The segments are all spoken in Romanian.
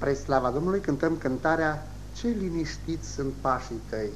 Spre slava Domnului cântăm cântarea Ce liniștiți sunt pașii tăi.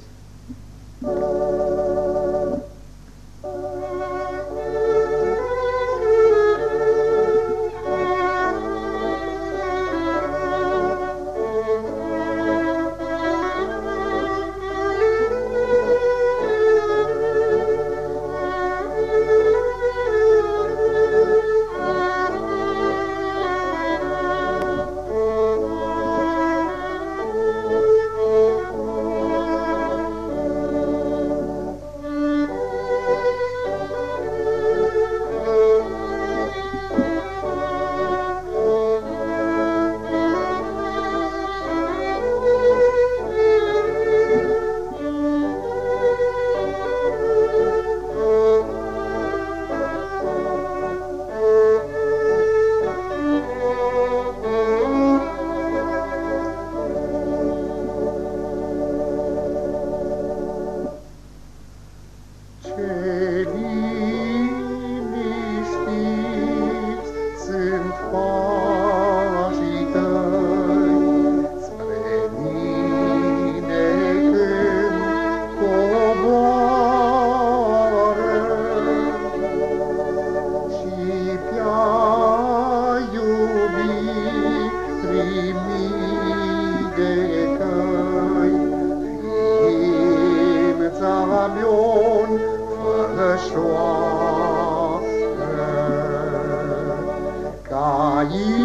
mii de cai, ființa mi-un. Caii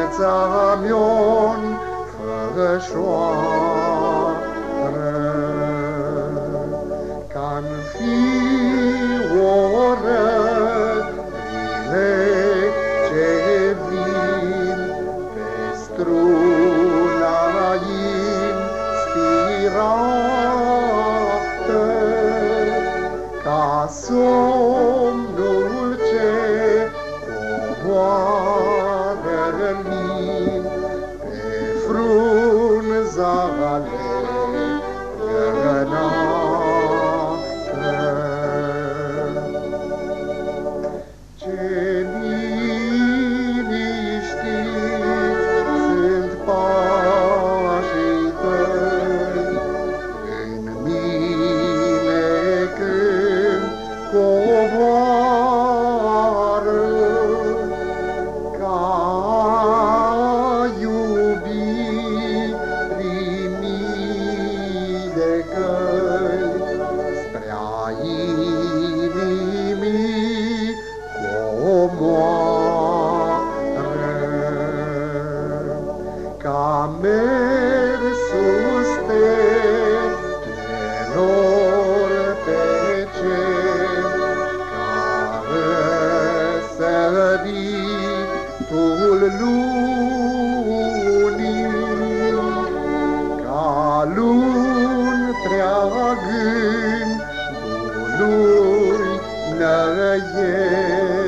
Județea Mion, fărășoară, ca fi o oră, ce vin pe struna inspirată, ca soare. Amen. lunii, ca luni treagând, lui năiesc.